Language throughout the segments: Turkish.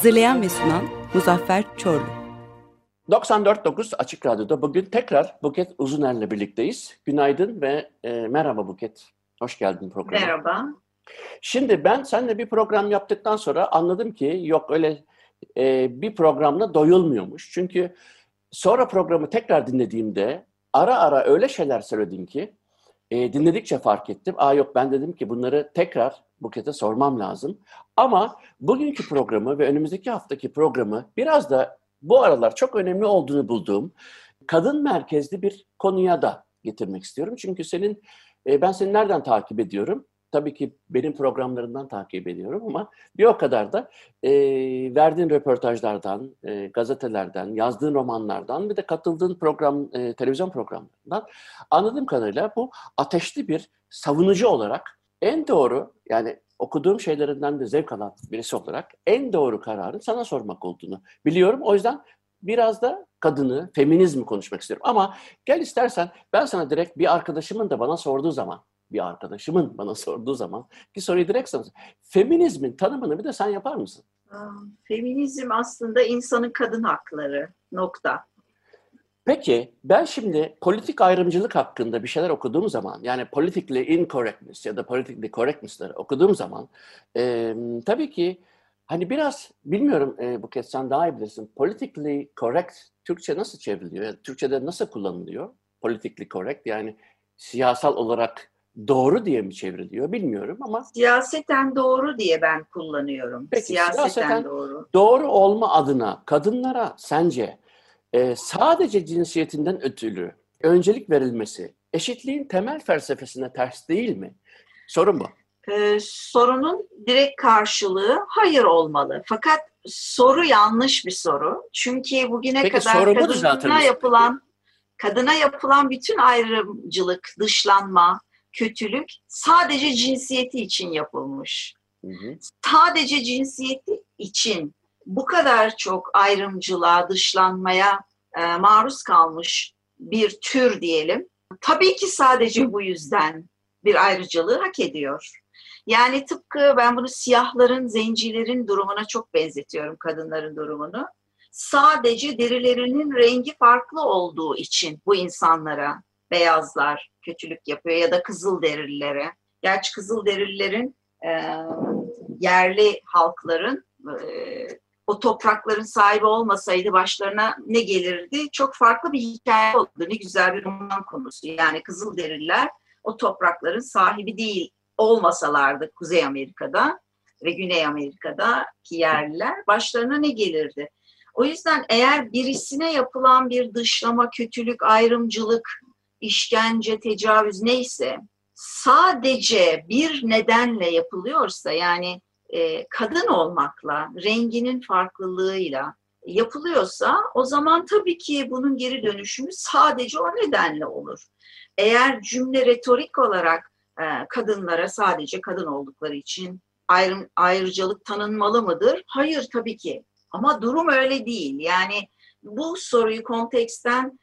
Hazırlayan ve sunan Muzaffer Çorlu. 94.9 Açık Radyo'da bugün tekrar Buket Uzuner'le birlikteyiz. Günaydın ve e, merhaba Buket. Hoş geldin programa. Merhaba. Şimdi ben seninle bir program yaptıktan sonra anladım ki yok öyle e, bir programla doyulmuyormuş. Çünkü sonra programı tekrar dinlediğimde ara ara öyle şeyler söyledim ki e, dinledikçe fark ettim. Aa yok ben dedim ki bunları tekrar Buket'e sormam lazım. Ama bugünkü programı ve önümüzdeki haftaki programı biraz da bu aralar çok önemli olduğunu bulduğum kadın merkezli bir konuya da getirmek istiyorum. Çünkü senin e, ben seni nereden takip ediyorum? Tabii ki benim programlarından takip ediyorum ama bir o kadar da e, verdiğin röportajlardan, e, gazetelerden, yazdığın romanlardan bir de katıldığın program, e, televizyon programlarından anladığım kadarıyla bu ateşli bir savunucu olarak en doğru yani okuduğum şeylerinden de zevk alan birisi olarak en doğru kararın sana sormak olduğunu biliyorum. O yüzden biraz da kadını, feminizmi konuşmak istiyorum. Ama gel istersen ben sana direkt bir arkadaşımın da bana sorduğu zaman, bir arkadaşımın bana sorduğu zaman ki soruyu direkt sana Feminizmin tanımını bir de sen yapar mısın? Feminizm aslında insanın kadın hakları. Nokta. Peki ben şimdi politik ayrımcılık hakkında bir şeyler okuduğum zaman yani politically incorrectness ya da politically correctness'ları okuduğum zaman e, tabii ki hani biraz bilmiyorum e, Buket sen daha iyi bilirsin. Politically correct Türkçe nasıl çevriliyor? Yani Türkçe'de nasıl kullanılıyor? Politically correct yani siyasal olarak doğru diye mi çevriliyor bilmiyorum ama. Siyaseten doğru diye ben kullanıyorum. Peki, siyaseten, siyaseten doğru. Doğru olma adına kadınlara sence e, sadece cinsiyetinden ötürü öncelik verilmesi eşitliğin temel felsefesine ters değil mi? Sorun bu. Ee, sorunun direkt karşılığı hayır olmalı. Fakat soru yanlış bir soru. Çünkü bugüne Peki, kadar kadına yapılan kadına yapılan bütün ayrımcılık, dışlanma, kötülük sadece cinsiyeti için yapılmış. Hı hı. Sadece cinsiyeti için bu kadar çok ayrımcılığa, dışlanmaya e, maruz kalmış bir tür diyelim. Tabii ki sadece bu yüzden bir ayrıcalığı hak ediyor. Yani tıpkı ben bunu siyahların, zencilerin durumuna çok benzetiyorum kadınların durumunu. Sadece derilerinin rengi farklı olduğu için bu insanlara beyazlar kötülük yapıyor ya da kızıl derililere. Gerçi kızıl derililerin e, yerli halkların e, o toprakların sahibi olmasaydı başlarına ne gelirdi? Çok farklı bir hikaye oldu. Ne güzel bir roman konusu. Yani Kızılderililer o toprakların sahibi değil olmasalardı Kuzey Amerika'da ve Güney Amerika'daki yerliler başlarına ne gelirdi? O yüzden eğer birisine yapılan bir dışlama, kötülük, ayrımcılık, işkence, tecavüz neyse sadece bir nedenle yapılıyorsa yani e, kadın olmakla, renginin farklılığıyla yapılıyorsa o zaman tabii ki bunun geri dönüşümü sadece o nedenle olur. Eğer cümle retorik olarak e, kadınlara sadece kadın oldukları için ayrım, ayrıcalık tanınmalı mıdır? Hayır tabii ki. Ama durum öyle değil. Yani bu soruyu konteksten,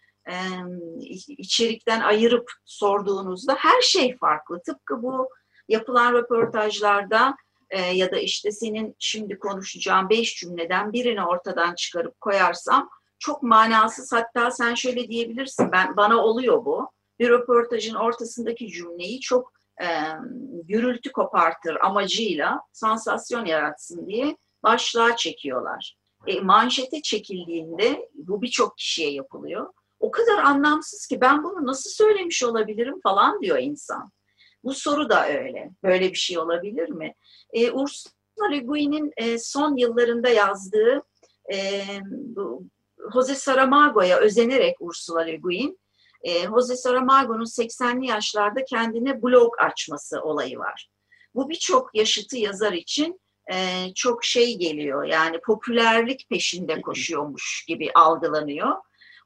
içerikten ayırıp sorduğunuzda her şey farklı. Tıpkı bu yapılan röportajlarda e, ya da işte senin şimdi konuşacağın beş cümleden birini ortadan çıkarıp koyarsam çok manasız hatta sen şöyle diyebilirsin ben bana oluyor bu bir röportajın ortasındaki cümleyi çok e, gürültü kopartır amacıyla sansasyon yaratsın diye başlığa çekiyorlar. E, manşete çekildiğinde bu birçok kişiye yapılıyor. O kadar anlamsız ki ben bunu nasıl söylemiş olabilirim falan diyor insan. Bu soru da öyle. Böyle bir şey olabilir mi? E, Ursula Le Guin'in e, son yıllarında yazdığı e, Jose Saramago'ya özenerek Ursula Le Guin, e, Jose Saramago'nun 80'li yaşlarda kendine blog açması olayı var. Bu birçok yaşıtı yazar için e, çok şey geliyor yani popülerlik peşinde koşuyormuş gibi algılanıyor.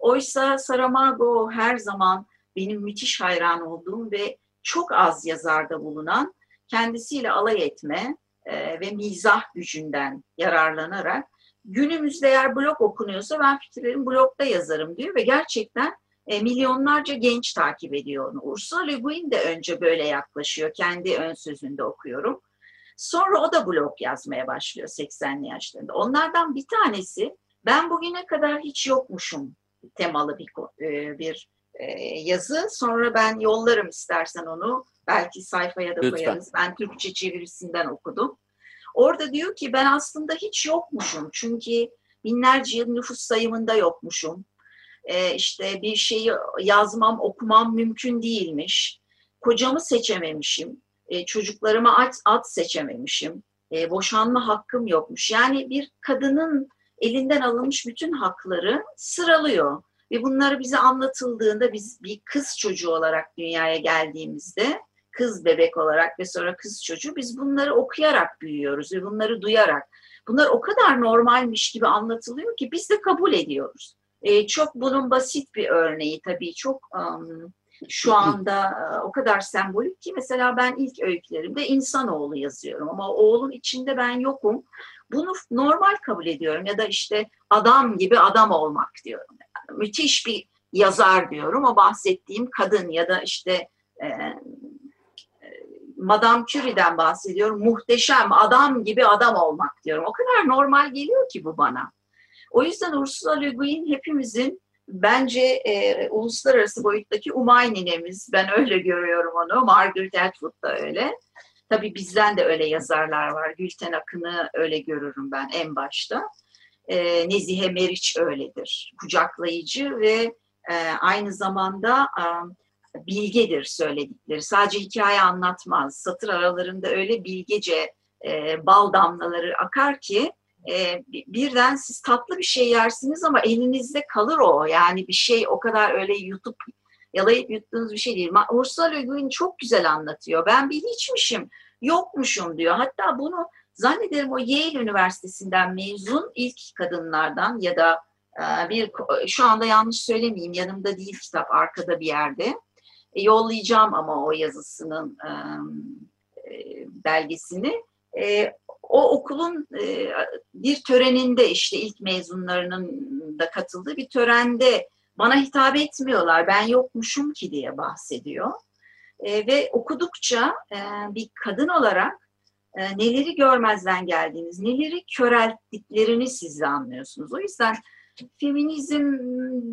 Oysa Saramago her zaman benim müthiş hayran olduğum ve çok az yazarda bulunan kendisiyle alay etme e, ve mizah gücünden yararlanarak günümüzde eğer blog okunuyorsa ben fikirlerimi blogda yazarım diyor ve gerçekten e, milyonlarca genç takip ediyor onu. Ursula Le Guin de önce böyle yaklaşıyor. Kendi ön sözünde okuyorum. Sonra o da blog yazmaya başlıyor 80'li yaşlarında. Onlardan bir tanesi ben bugüne kadar hiç yokmuşum temalı bir, e, bir e, yazı. Sonra ben yollarım istersen onu. Belki sayfaya da Lütfen. koyarız. Ben Türkçe çevirisinden okudum. Orada diyor ki ben aslında hiç yokmuşum. Çünkü binlerce yıl nüfus sayımında yokmuşum. Ee, işte bir şeyi yazmam, okumam mümkün değilmiş. Kocamı seçememişim. Ee, çocuklarıma at, at seçememişim. Ee, boşanma hakkım yokmuş. Yani bir kadının elinden alınmış bütün hakları sıralıyor. Ve bunları bize anlatıldığında biz bir kız çocuğu olarak dünyaya geldiğimizde kız bebek olarak ve sonra kız çocuğu biz bunları okuyarak büyüyoruz ve bunları duyarak. Bunlar o kadar normalmiş gibi anlatılıyor ki biz de kabul ediyoruz. Ee, çok bunun basit bir örneği tabii çok um, şu anda uh, o kadar sembolik ki mesela ben ilk öykülerimde insanoğlu yazıyorum ama oğlun içinde ben yokum. Bunu normal kabul ediyorum ya da işte adam gibi adam olmak diyorum. Yani müthiş bir yazar diyorum. O bahsettiğim kadın ya da işte e, Madame Curie'den bahsediyorum. Muhteşem adam gibi adam olmak diyorum. O kadar normal geliyor ki bu bana. O yüzden Ursula Le Guin hepimizin bence e, uluslararası boyuttaki umay ninemiz. Ben öyle görüyorum onu. Margaret Atwood da öyle. Tabii bizden de öyle yazarlar var. Gülten Akın'ı öyle görürüm ben en başta. E, Nezihe Meriç öyledir. Kucaklayıcı ve e, aynı zamanda e, bilgedir söyledikleri. Sadece hikaye anlatmaz. Satır aralarında öyle bilgece e, bal damlaları akar ki e, birden siz tatlı bir şey yersiniz ama elinizde kalır o. Yani bir şey o kadar öyle yutup yalayıp yuttuğunuz bir şey değil. Ursula Le Guin çok güzel anlatıyor. Ben bir hiçmişim, yokmuşum diyor. Hatta bunu zannederim o Yale Üniversitesi'nden mezun ilk kadınlardan ya da e, bir şu anda yanlış söylemeyeyim yanımda değil kitap arkada bir yerde e, yollayacağım ama o yazısının e, belgesini. O okulun bir töreninde işte ilk mezunlarının da katıldığı bir törende bana hitap etmiyorlar ben yokmuşum ki diye bahsediyor. E, ve okudukça e, bir kadın olarak e, neleri görmezden geldiğiniz, neleri körelttiklerini siz de anlıyorsunuz. O yüzden feminizm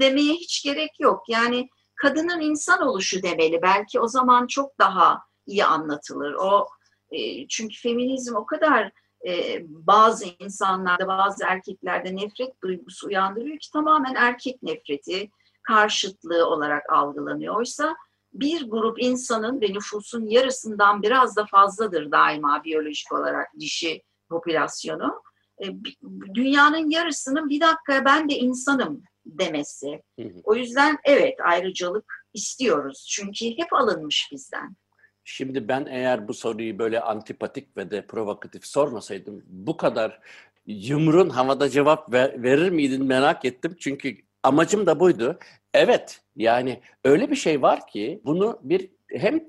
demeye hiç gerek yok. Yani kadının insan oluşu demeli. Belki o zaman çok daha iyi anlatılır. O e, çünkü feminizm o kadar e, bazı insanlarda, bazı erkeklerde nefret duygusu uyandırıyor ki tamamen erkek nefreti, karşıtlığı olarak algılanıyor. Oysa bir grup insanın ve nüfusun yarısından biraz da fazladır daima biyolojik olarak dişi popülasyonu. E, dünyanın yarısının bir dakika ben de insanım demesi. O yüzden evet ayrıcalık istiyoruz. Çünkü hep alınmış bizden. Şimdi ben eğer bu soruyu böyle antipatik ve de provokatif sormasaydım bu kadar yumrun havada cevap ver, verir miydin merak ettim. Çünkü amacım da buydu. Evet yani öyle bir şey var ki bunu bir hem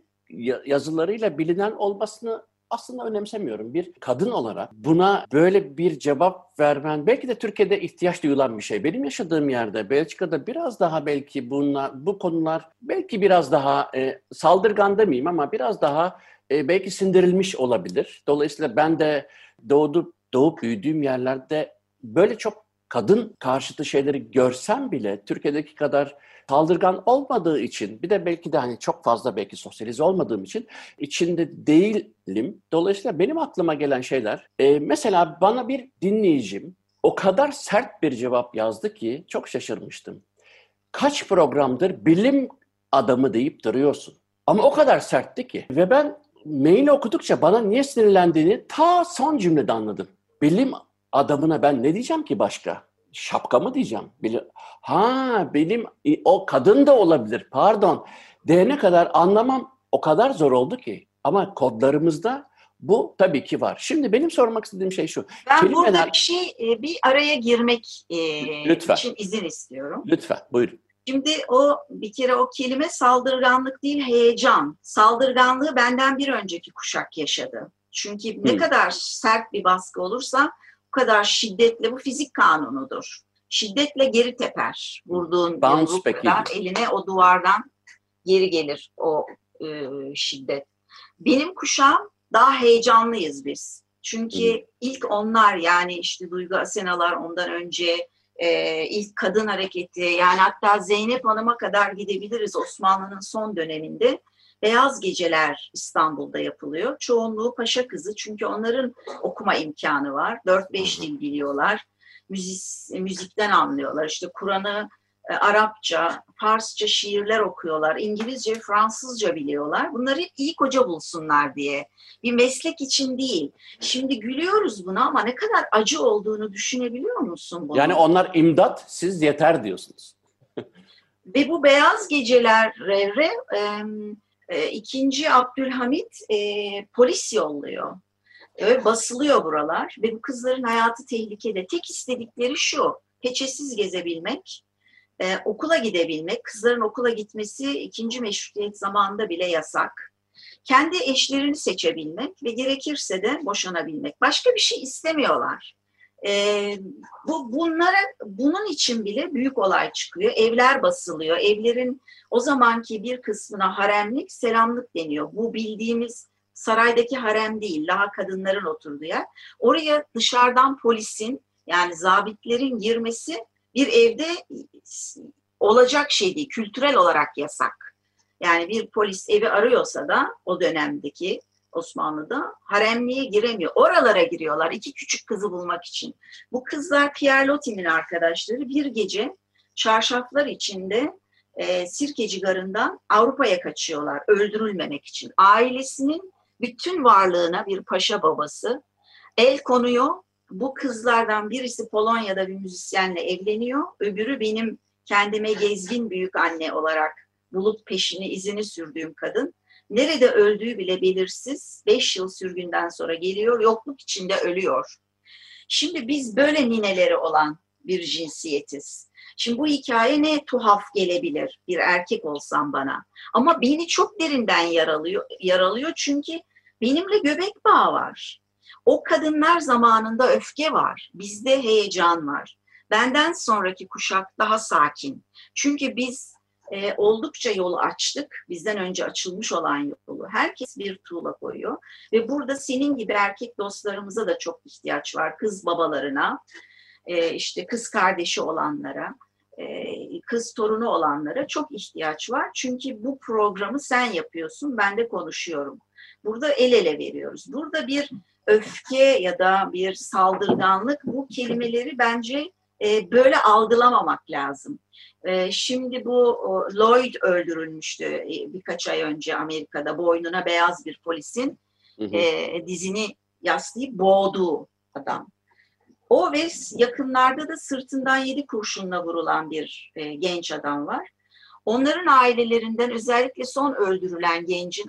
yazılarıyla bilinen olmasını aslında önemsemiyorum. Bir kadın olarak buna böyle bir cevap vermen belki de Türkiye'de ihtiyaç duyulan bir şey. Benim yaşadığım yerde Belçika'da biraz daha belki bunlar, bu konular belki biraz daha e, saldırgan demeyeyim ama biraz daha e, belki sindirilmiş olabilir. Dolayısıyla ben de doğdu, doğup büyüdüğüm yerlerde böyle çok kadın karşıtı şeyleri görsem bile Türkiye'deki kadar saldırgan olmadığı için bir de belki de hani çok fazla belki sosyalize olmadığım için içinde değilim. Dolayısıyla benim aklıma gelen şeyler e, mesela bana bir dinleyicim o kadar sert bir cevap yazdı ki çok şaşırmıştım. Kaç programdır bilim adamı deyip duruyorsun. Ama o kadar sertti ki. Ve ben maili okudukça bana niye sinirlendiğini ta son cümlede anladım. Bilim adamına ben ne diyeceğim ki başka? Şapka mı diyeceğim? Ha benim o kadın da olabilir pardon. Diyene kadar anlamam o kadar zor oldu ki. Ama kodlarımızda bu tabii ki var. Şimdi benim sormak istediğim şey şu. Ben Kelimeler... burada bir şey, e, bir araya girmek e, Lütfen. için izin istiyorum. Lütfen, buyurun. Şimdi o bir kere o kelime saldırganlık değil heyecan. Saldırganlığı benden bir önceki kuşak yaşadı. Çünkü ne hmm. kadar sert bir baskı olursa bu kadar şiddetle bu fizik kanunudur. Şiddetle geri teper. Vurduğun Bounce kadar eline o duvardan geri gelir o e, şiddet. Benim kuşağım daha heyecanlıyız biz. Çünkü hmm. ilk onlar yani işte Duygu Asenalar ondan önce e, ilk kadın hareketi yani hatta Zeynep Hanım'a kadar gidebiliriz Osmanlı'nın son döneminde. Beyaz Geceler İstanbul'da yapılıyor. Çoğunluğu paşa kızı çünkü onların okuma imkanı var. 4-5 dil biliyorlar. Müzik, müzikten anlıyorlar. İşte Kur'an'ı e, Arapça, Farsça şiirler okuyorlar. İngilizce, Fransızca biliyorlar. Bunları iyi koca bulsunlar diye. Bir meslek için değil. Şimdi gülüyoruz buna ama ne kadar acı olduğunu düşünebiliyor musun bunu? Yani onlar imdat, siz yeter diyorsunuz. Ve bu beyaz gecelere e, e, ikinci Abdülhamit e, polis yolluyor. Öyle basılıyor buralar ve bu kızların hayatı tehlikede. Tek istedikleri şu, peçesiz gezebilmek, ee, okula gidebilmek, kızların okula gitmesi ikinci meşrutiyet zamanında bile yasak. Kendi eşlerini seçebilmek ve gerekirse de boşanabilmek. Başka bir şey istemiyorlar. E, bu bunlara bunun için bile büyük olay çıkıyor. Evler basılıyor. Evlerin o zamanki bir kısmına haremlik, selamlık deniyor. Bu bildiğimiz saraydaki harem değil, daha kadınların oturduğu yer. Oraya dışarıdan polisin yani zabitlerin girmesi bir evde olacak şey değil, kültürel olarak yasak. Yani bir polis evi arıyorsa da o dönemdeki Osmanlı'da haremliğe giremiyor. Oralara giriyorlar iki küçük kızı bulmak için. Bu kızlar Pierre Loti'nin arkadaşları bir gece çarşaflar içinde e, Sirkeci Garı'ndan Avrupa'ya kaçıyorlar öldürülmemek için. Ailesinin bütün varlığına bir paşa babası el konuyor bu kızlardan birisi Polonya'da bir müzisyenle evleniyor. Öbürü benim kendime gezgin büyük anne olarak bulup peşini, izini sürdüğüm kadın. Nerede öldüğü bile belirsiz. Beş yıl sürgünden sonra geliyor, yokluk içinde ölüyor. Şimdi biz böyle nineleri olan bir cinsiyetiz. Şimdi bu hikaye ne tuhaf gelebilir bir erkek olsam bana. Ama beni çok derinden yaralıyor, yaralıyor çünkü benimle göbek bağı var. O kadınlar zamanında öfke var, bizde heyecan var. Benden sonraki kuşak daha sakin. Çünkü biz e, oldukça yolu açtık. Bizden önce açılmış olan yolu. Herkes bir tuğla koyuyor. Ve burada senin gibi erkek dostlarımıza da çok ihtiyaç var. Kız babalarına, e, işte kız kardeşi olanlara, e, kız torunu olanlara çok ihtiyaç var. Çünkü bu programı sen yapıyorsun, ben de konuşuyorum. Burada el ele veriyoruz. Burada bir öfke ya da bir saldırganlık bu kelimeleri bence e, böyle algılamamak lazım. E, şimdi bu Lloyd öldürülmüştü e, birkaç ay önce Amerika'da boynuna beyaz bir polisin hı hı. E, dizini yaslayıp boğduğu adam. O ve yakınlarda da sırtından yedi kurşunla vurulan bir e, genç adam var. Onların ailelerinden özellikle son öldürülen gencin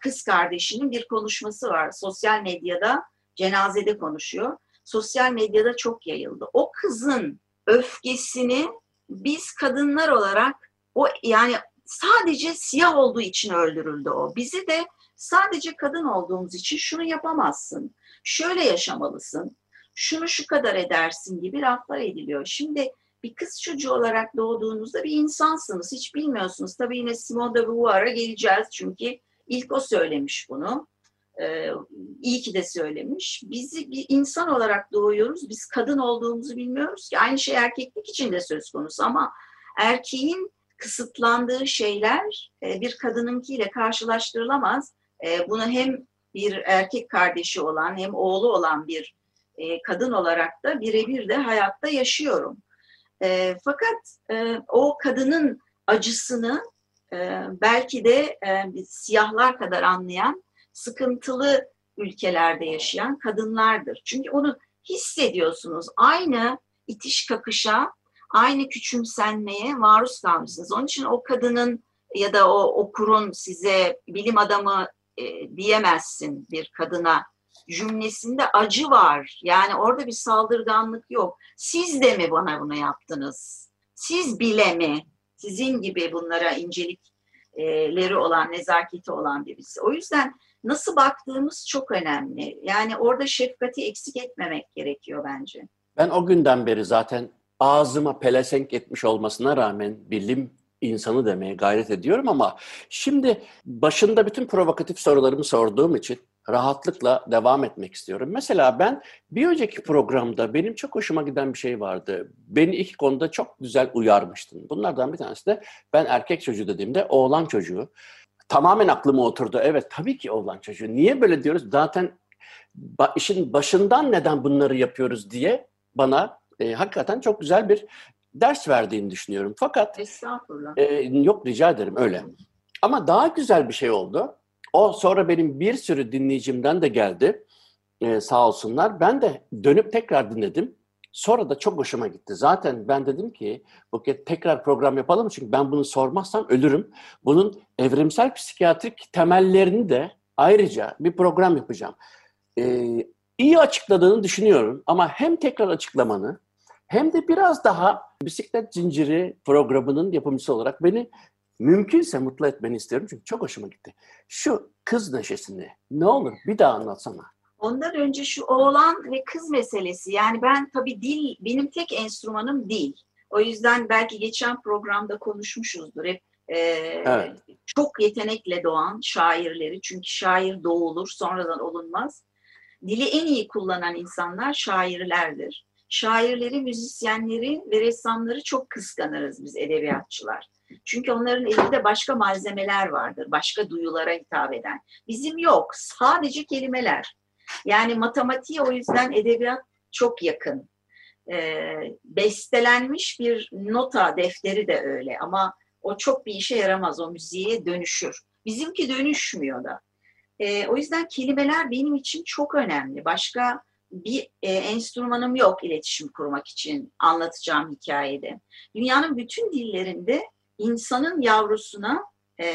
kız kardeşinin bir konuşması var. Sosyal medyada cenazede konuşuyor. Sosyal medyada çok yayıldı. O kızın öfkesini biz kadınlar olarak o yani sadece siyah olduğu için öldürüldü o. Bizi de sadece kadın olduğumuz için şunu yapamazsın. Şöyle yaşamalısın. Şunu şu kadar edersin gibi laflar ediliyor. Şimdi bir kız çocuğu olarak doğduğunuzda bir insansınız. Hiç bilmiyorsunuz. Tabii yine Simone de Beauvoir'a geleceğiz çünkü ilk o söylemiş bunu. Ee, iyi ki de söylemiş. Bizi bir insan olarak doğuyoruz. Biz kadın olduğumuzu bilmiyoruz ki. Aynı şey erkeklik için de söz konusu ama erkeğin kısıtlandığı şeyler e, bir kadınınkiyle karşılaştırılamaz. E, bunu hem bir erkek kardeşi olan hem oğlu olan bir e, kadın olarak da birebir de hayatta yaşıyorum. E, fakat e, o kadının acısını e, belki de e, siyahlar kadar anlayan sıkıntılı ülkelerde yaşayan kadınlardır. Çünkü onu hissediyorsunuz. Aynı itiş kakışa, aynı küçümsenmeye maruz kalmışsınız. Onun için o kadının ya da o okurun size bilim adamı e, diyemezsin bir kadına cümlesinde acı var. Yani orada bir saldırganlık yok. Siz de mi bana bunu yaptınız? Siz bile mi? Sizin gibi bunlara incelikleri olan, nezaketi olan birisi. O yüzden nasıl baktığımız çok önemli. Yani orada şefkati eksik etmemek gerekiyor bence. Ben o günden beri zaten ağzıma pelesenk etmiş olmasına rağmen bilim insanı demeye gayret ediyorum ama şimdi başında bütün provokatif sorularımı sorduğum için rahatlıkla devam etmek istiyorum. Mesela ben bir önceki programda benim çok hoşuma giden bir şey vardı. Beni iki konuda çok güzel uyarmıştın. Bunlardan bir tanesi de ben erkek çocuğu dediğimde oğlan çocuğu. Tamamen aklıma oturdu. Evet tabii ki oğlan çocuğu. Niye böyle diyoruz? Zaten işin başından neden bunları yapıyoruz diye bana e, hakikaten çok güzel bir ders verdiğini düşünüyorum. Fakat Estağfurullah. e, yok rica ederim öyle. Ama daha güzel bir şey oldu. O sonra benim bir sürü dinleyicimden de geldi. E, sağ olsunlar. Ben de dönüp tekrar dinledim. Sonra da çok hoşuma gitti. Zaten ben dedim ki Buket tekrar program yapalım çünkü ben bunu sormazsam ölürüm. Bunun evrimsel psikiyatrik temellerini de ayrıca bir program yapacağım. Ee, iyi açıkladığını düşünüyorum ama hem tekrar açıklamanı hem de biraz daha bisiklet zinciri programının yapımcısı olarak beni mümkünse mutlu etmeni istiyorum çünkü çok hoşuma gitti. Şu kız neşesini ne olur bir daha anlatsana. Ondan önce şu oğlan ve kız meselesi. Yani ben tabii dil, benim tek enstrümanım dil. O yüzden belki geçen programda konuşmuşuzdur hep. E, Evet. Çok yetenekle doğan şairleri. Çünkü şair doğulur, sonradan olunmaz. Dili en iyi kullanan insanlar şairlerdir. Şairleri, müzisyenleri ve ressamları çok kıskanırız biz edebiyatçılar. Çünkü onların elinde başka malzemeler vardır, başka duyulara hitap eden. Bizim yok, sadece kelimeler. Yani matematiğe o yüzden edebiyat çok yakın. Ee, bestelenmiş bir nota defteri de öyle ama o çok bir işe yaramaz, o müziğe dönüşür. Bizimki dönüşmüyor da. Ee, o yüzden kelimeler benim için çok önemli. Başka bir e, enstrümanım yok iletişim kurmak için anlatacağım hikayede. Dünyanın bütün dillerinde insanın yavrusuna e,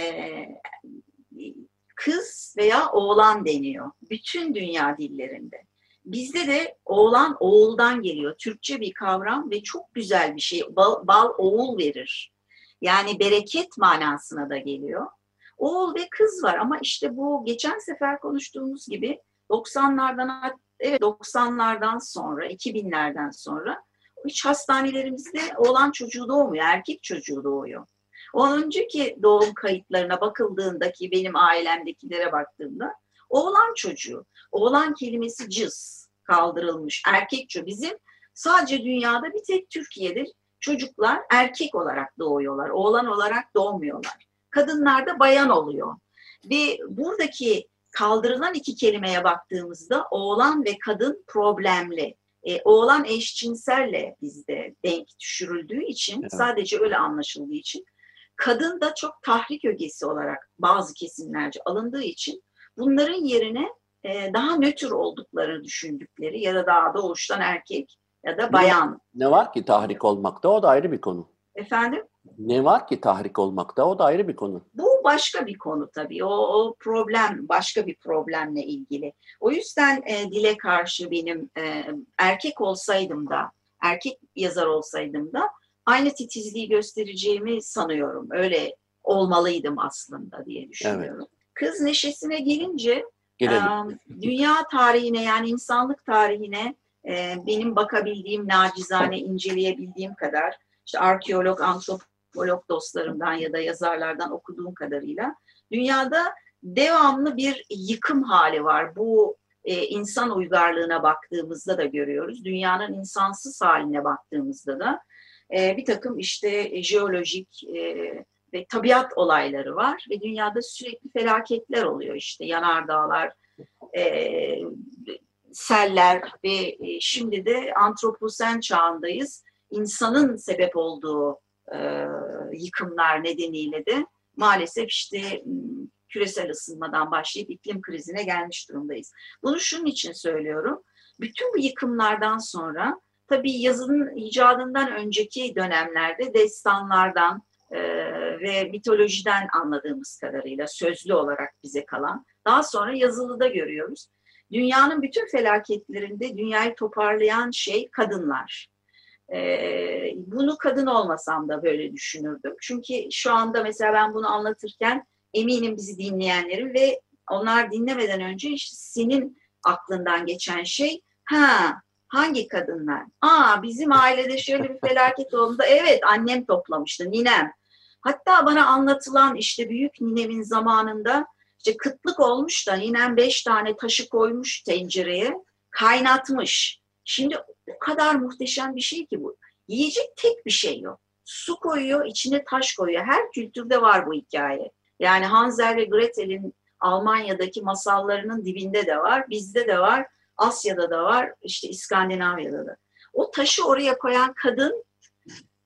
kız veya oğlan deniyor. Bütün dünya dillerinde. Bizde de oğlan oğuldan geliyor. Türkçe bir kavram ve çok güzel bir şey. Bal, bal oğul verir. Yani bereket manasına da geliyor. Oğul ve kız var ama işte bu geçen sefer konuştuğumuz gibi 90'lardan evet 90'lardan sonra 2000'lerden sonra hiç hastanelerimizde oğlan çocuğu doğmuyor, erkek çocuğu doğuyor. Onun önceki doğum kayıtlarına bakıldığında ki benim ailemdekilere baktığımda oğlan çocuğu. Oğlan kelimesi cız kaldırılmış. Erkek çocuğu. Bizim sadece dünyada bir tek Türkiye'de çocuklar erkek olarak doğuyorlar. Oğlan olarak doğmuyorlar. Kadınlar da bayan oluyor. Ve buradaki kaldırılan iki kelimeye baktığımızda oğlan ve kadın problemli. E, oğlan eşcinselle bizde denk düşürüldüğü için Evet. sadece öyle anlaşıldığı için kadın da çok tahrik ögesi olarak bazı kesimlerce alındığı için bunların yerine e, daha nötr olduklarını düşündükleri ya da daha doğuştan erkek ya da bayan. Ne var ki tahrik olmakta o da ayrı bir konu. Efendim? Ne var ki tahrik olmakta o da ayrı bir konu. Bu başka bir konu tabii. O, o problem başka bir problemle ilgili. O yüzden e, dile karşı benim e, erkek olsaydım da, erkek yazar olsaydım da aynı titizliği göstereceğimi sanıyorum. Öyle olmalıydım aslında diye düşünüyorum. Kız neşesine gelince Gelelim. dünya tarihine yani insanlık tarihine benim bakabildiğim, nacizane inceleyebildiğim kadar işte arkeolog, antropolog dostlarımdan ya da yazarlardan okuduğum kadarıyla dünyada devamlı bir yıkım hali var. Bu e, insan uygarlığına baktığımızda da görüyoruz. Dünyanın insansız haline baktığımızda da e, bir takım işte jeolojik e, ve tabiat olayları var ve dünyada sürekli felaketler oluyor işte yanardağlar, e, seller ve e, şimdi de antroposen çağındayız. İnsanın sebep olduğu e, yıkımlar nedeniyle de maalesef işte küresel ısınmadan başlayıp iklim krizine gelmiş durumdayız. Bunu şunun için söylüyorum. Bütün bu yıkımlardan sonra tabii yazının icadından önceki dönemlerde destanlardan e, ve mitolojiden anladığımız kadarıyla sözlü olarak bize kalan daha sonra yazılıda görüyoruz. Dünyanın bütün felaketlerinde dünyayı toparlayan şey kadınlar. Ee, bunu kadın olmasam da böyle düşünürdüm. Çünkü şu anda mesela ben bunu anlatırken eminim bizi dinleyenlerin ve onlar dinlemeden önce işte senin aklından geçen şey ha hangi kadınlar? Aa bizim ailede şöyle bir felaket oldu. Evet annem toplamıştı ninem. Hatta bana anlatılan işte büyük ninemin zamanında işte kıtlık olmuş da ninem beş tane taşı koymuş tencereye kaynatmış. Şimdi o kadar muhteşem bir şey ki bu. Yiyecek tek bir şey yok. Su koyuyor, içine taş koyuyor. Her kültürde var bu hikaye. Yani Hansel ve Gretel'in Almanya'daki masallarının dibinde de var, bizde de var, Asya'da da var, işte İskandinavya'da da. O taşı oraya koyan kadın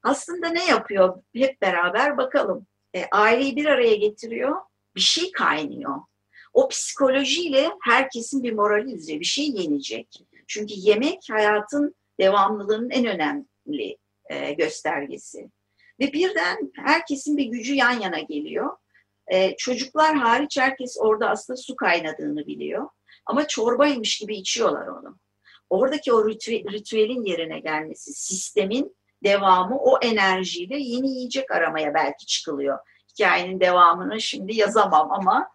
aslında ne yapıyor? Hep beraber bakalım. E, aileyi bir araya getiriyor, bir şey kaynıyor. O psikolojiyle herkesin bir morali düzeye, bir şey yenecek. Çünkü yemek hayatın devamlılığının en önemli e, göstergesi. Ve birden herkesin bir gücü yan yana geliyor. E, çocuklar hariç herkes orada aslında su kaynadığını biliyor. Ama çorbaymış gibi içiyorlar onu. Oradaki o ritüelin yerine gelmesi, sistemin devamı o enerjiyle yeni yiyecek aramaya belki çıkılıyor. Hikayenin devamını şimdi yazamam ama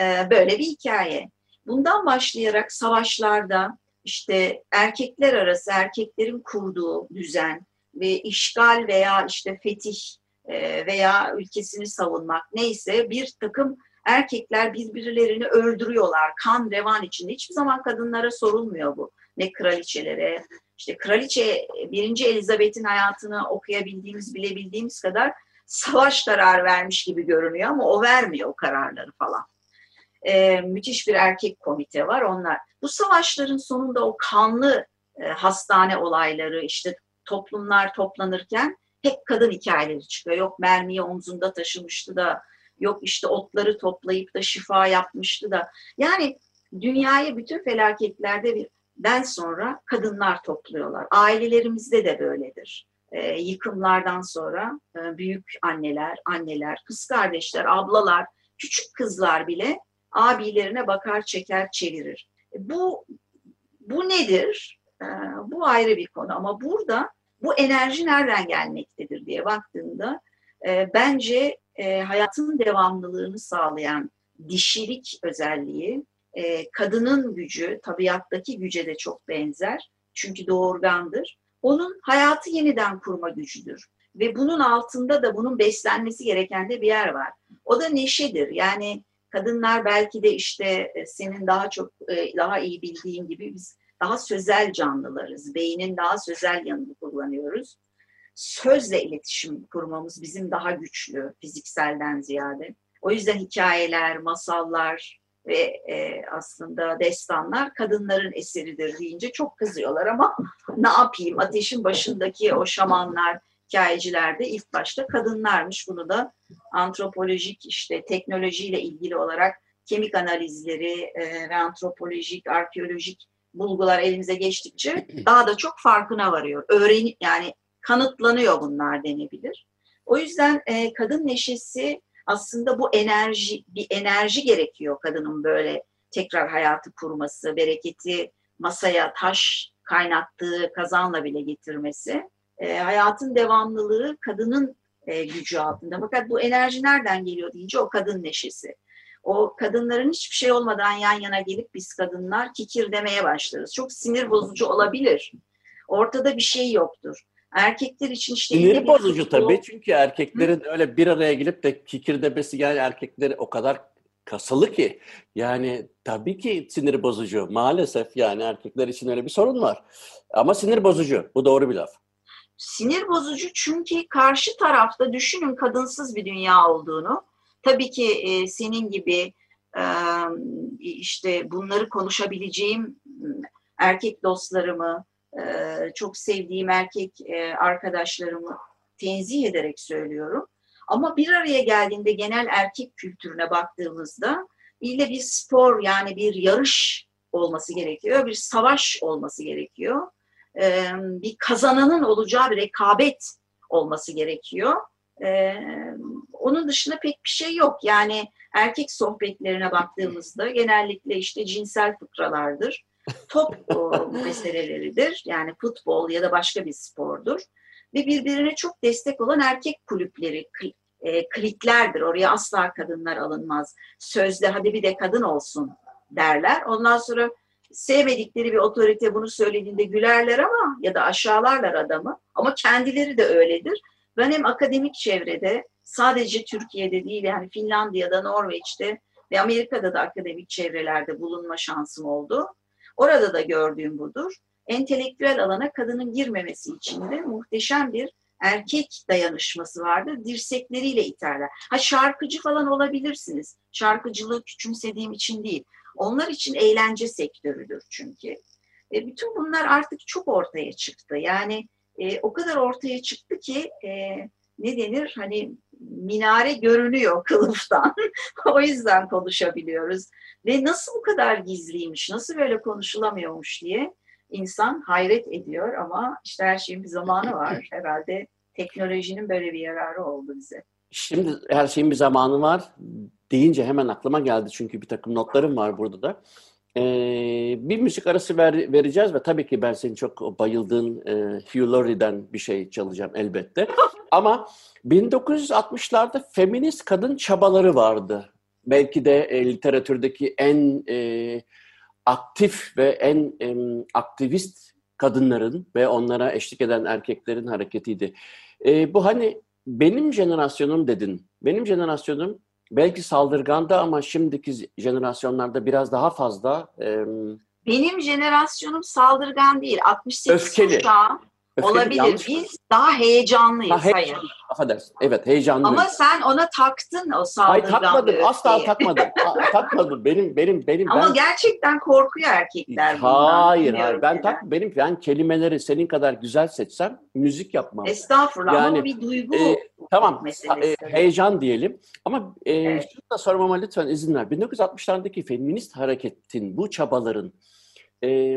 e, böyle bir hikaye. Bundan başlayarak savaşlarda işte erkekler arası erkeklerin kurduğu düzen ve işgal veya işte fetih e, veya ülkesini savunmak neyse bir takım erkekler birbirlerini öldürüyorlar kan revan içinde. Hiçbir zaman kadınlara sorulmuyor bu. Ne kraliçelere, işte kraliçe birinci Elizabeth'in hayatını okuyabildiğimiz, bilebildiğimiz kadar savaş karar vermiş gibi görünüyor ama o vermiyor o kararları falan. Ee, müthiş bir erkek komite var onlar. Bu savaşların sonunda o kanlı e, hastane olayları işte toplumlar toplanırken hep kadın hikayeleri çıkıyor. Yok mermiyi omzunda taşımıştı da yok işte otları toplayıp da şifa yapmıştı da. Yani dünyayı bütün felaketlerde bir den sonra kadınlar topluyorlar. Ailelerimizde de böyledir. E, yıkımlardan sonra e, büyük anneler, anneler, kız kardeşler, ablalar, küçük kızlar bile abilerine bakar, çeker, çevirir. E, bu bu nedir? E, bu ayrı bir konu ama burada bu enerji nereden gelmektedir diye baktığında e, bence e, hayatın devamlılığını sağlayan dişilik özelliği, e, kadının gücü, tabiattaki güce de çok benzer. Çünkü doğurgandır. Onun hayatı yeniden kurma gücüdür. Ve bunun altında da bunun beslenmesi gereken de bir yer var. O da neşedir. Yani kadınlar belki de işte e, senin daha çok e, daha iyi bildiğin gibi biz daha sözel canlılarız. Beynin daha sözel yanını kullanıyoruz. Sözle iletişim kurmamız bizim daha güçlü fizikselden ziyade. O yüzden hikayeler, masallar ve e, aslında destanlar kadınların eseridir deyince çok kızıyorlar ama ne yapayım ateşin başındaki o şamanlar, hikayeciler de ilk başta kadınlarmış. Bunu da antropolojik işte teknolojiyle ilgili olarak kemik analizleri e, ve antropolojik, arkeolojik bulgular elimize geçtikçe daha da çok farkına varıyor. Öğren yani kanıtlanıyor bunlar denebilir. O yüzden e, kadın neşesi aslında bu enerji bir enerji gerekiyor kadının böyle tekrar hayatı kurması, bereketi masaya taş kaynattığı kazanla bile getirmesi. E, hayatın devamlılığı kadının e, gücü altında. Fakat bu enerji nereden geliyor deyince o kadın neşesi. O kadınların hiçbir şey olmadan yan yana gelip biz kadınlar kikir demeye başlarız. Çok sinir bozucu olabilir. Ortada bir şey yoktur. Erkekler için işte... Sinir bozucu tabii çünkü erkeklerin Hı? öyle bir araya gelip de kikir demesi yani erkekleri o kadar kasılı ki. Yani tabii ki sinir bozucu. Maalesef yani erkekler için öyle bir sorun var. Ama sinir bozucu. Bu doğru bir laf. Sinir bozucu çünkü karşı tarafta düşünün kadınsız bir dünya olduğunu. Tabii ki e, senin gibi e, işte bunları konuşabileceğim erkek dostlarımı, e, çok sevdiğim erkek e, arkadaşlarımı tenzih ederek söylüyorum. Ama bir araya geldiğinde genel erkek kültürüne baktığımızda ille bir spor yani bir yarış olması gerekiyor, bir savaş olması gerekiyor. Ee, bir kazananın olacağı bir rekabet olması gerekiyor. Ee, onun dışında pek bir şey yok. Yani erkek sohbetlerine baktığımızda genellikle işte cinsel fıkralardır. Top meseleleridir. Yani futbol ya da başka bir spordur. Ve birbirine çok destek olan erkek kulüpleri, e, kliklerdir. Oraya asla kadınlar alınmaz. Sözde hadi bir de kadın olsun derler. Ondan sonra sevmedikleri bir otorite bunu söylediğinde gülerler ama ya da aşağılarlar adamı. Ama kendileri de öyledir. Ben hem akademik çevrede sadece Türkiye'de değil yani Finlandiya'da, Norveç'te ve Amerika'da da akademik çevrelerde bulunma şansım oldu. Orada da gördüğüm budur. Entelektüel alana kadının girmemesi için de muhteşem bir erkek dayanışması vardır. Dirsekleriyle iterler. Ha şarkıcı falan olabilirsiniz. Şarkıcılığı küçümsediğim için değil. Onlar için eğlence sektörüdür çünkü. E, bütün bunlar artık çok ortaya çıktı. Yani e, o kadar ortaya çıktı ki e, ne denir hani minare görünüyor kılıftan. o yüzden konuşabiliyoruz. Ve nasıl bu kadar gizliymiş, nasıl böyle konuşulamıyormuş diye insan hayret ediyor ama işte her şeyin bir zamanı var. Herhalde teknolojinin böyle bir yararı oldu bize. Şimdi her şeyin bir zamanı var deyince hemen aklıma geldi çünkü bir takım notlarım var burada da. Ee, bir müzik arası ver, vereceğiz ve tabii ki ben senin çok bayıldığın e, Hugh Laurie'den bir şey çalacağım elbette. Ama 1960'larda feminist kadın çabaları vardı. Belki de e, literatürdeki en e, aktif ve en e, aktivist kadınların ve onlara eşlik eden erkeklerin hareketiydi. E, bu hani benim jenerasyonum dedin. Benim jenerasyonum belki saldırgandı ama şimdiki jenerasyonlarda biraz daha fazla. E, benim jenerasyonum saldırgan değil. 68 öfkeli. kuşağı olabilir. Biz daha heyecanlıyız. Ha, he- hayır. Affedersin. Evet heyecanlı. Ama sen ona taktın o saldırgan Hayır takmadım. Asla takmadım. A- takmadım. Benim benim benim Ama ben gerçekten korkuyor erkekler bundan. Hayır, hayır. Ben tak benim ben kelimeleri senin kadar güzel seçsem müzik yapmam. Estağfurullah Yani, ama bir duygu e, Tamam, meselesi. e, heyecan diyelim. Ama e, Evet. şunu da sormama lütfen izin ver. 1960'lardaki feminist hareketin, bu çabaların e,